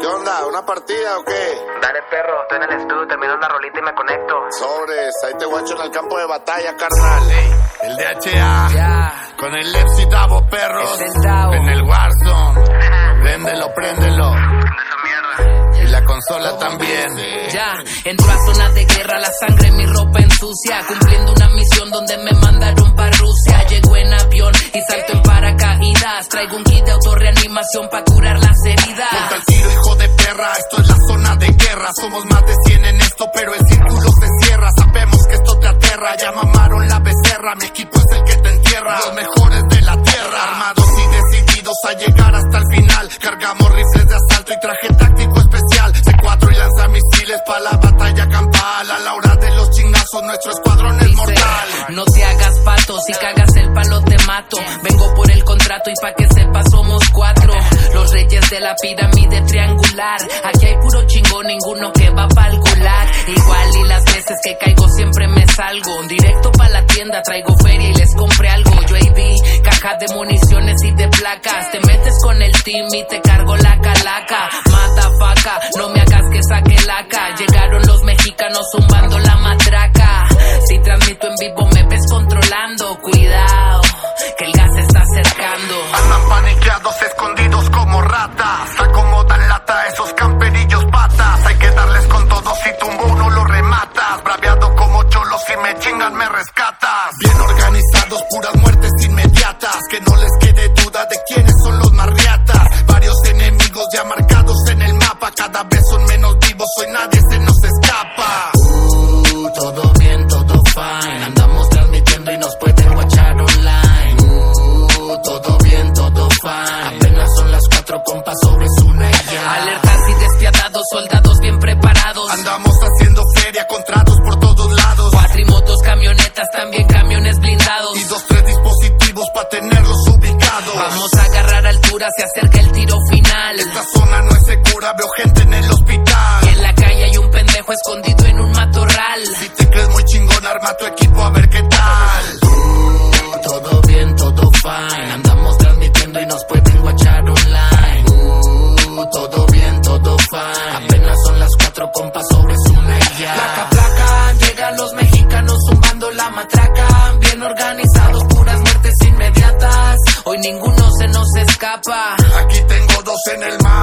¿Qué onda? ¿Una partida o qué? Dale, perro, estoy en el estudio, termino una rolita y me conecto. Sobres, ahí te guacho en el campo de batalla, carnal. El DHA. Ya, Con el Lepsi Davo, perros. En el Warzone. Préndelo, préndelo. Esa mierda. Y la consola también. ya. Entro a zona de guerra, la sangre en mi ropa ensucia. Cumpliendo una misión donde me mandaron para Rusia. Llego en avión y salto en paracaídas. Traigo un kit de autorreanimación para curar las Ponte heridas. Esto es la zona de guerra. Somos más de 100 en esto, pero el círculo se cierra. Sabemos que esto te aterra. Ya mamaron la becerra. Mi equipo es el que te entierra. Los mejores de la tierra. Armados y decididos a llegar hasta el final. Cargamos rifles de asalto y traje táctico especial. C4 y lanzamisiles para la batalla campal. A la hora de los chingazos, nuestro escuadrón es mortal. No te hagas pato, si cagas el palo te mato. Vengo por el contrato y pa' que sepas somos cuatro. De la pirámide triangular. Aquí hay puro chingón, ninguno que va pa'l gulag. Igual y las veces que caigo siempre me salgo. Directo pa' la tienda, traigo feria y les compré algo. Yo AD, caja de municiones y de placas. Te metes con el team y te cargo la calaca. Mata faca, no puras muertes inmediatas. Que no les quede duda de quiénes son los marriatas. Varios enemigos ya marcados en el mapa. Cada vez son menos vivos, hoy nadie se nos escapa. Uh, todo bien, todo fine. Andamos transmitiendo y nos pueden watchar online. Uh, todo bien, todo fine. Apenas son las cuatro compas sobre su. Alertas y despiadados, soldados bien preparados. Andamos haciendo feria, contratos veo gente en el hospital. Y en la calle hay un pendejo escondido en un matorral. Si te crees muy chingón, arma tu equipo a ver qué tal. Uh, todo bien, todo fine. Andamos transmitiendo y nos pueden watchar online. Uh, todo bien, todo fine. Apenas son las cuatro compas sobre su ya. Placa, placa, llegan los mexicanos zumbando la matraca. Bien organizados, puras muertes inmediatas. Hoy ninguno se nos escapa. Aquí tengo dos en el mapa.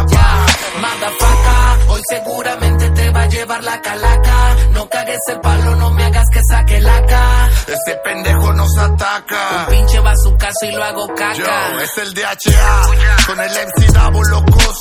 Ese pendejo nos Un ataca. pinche va a su casa y lo hago Yo, caca. es el DHA. Con el MC Davo locos.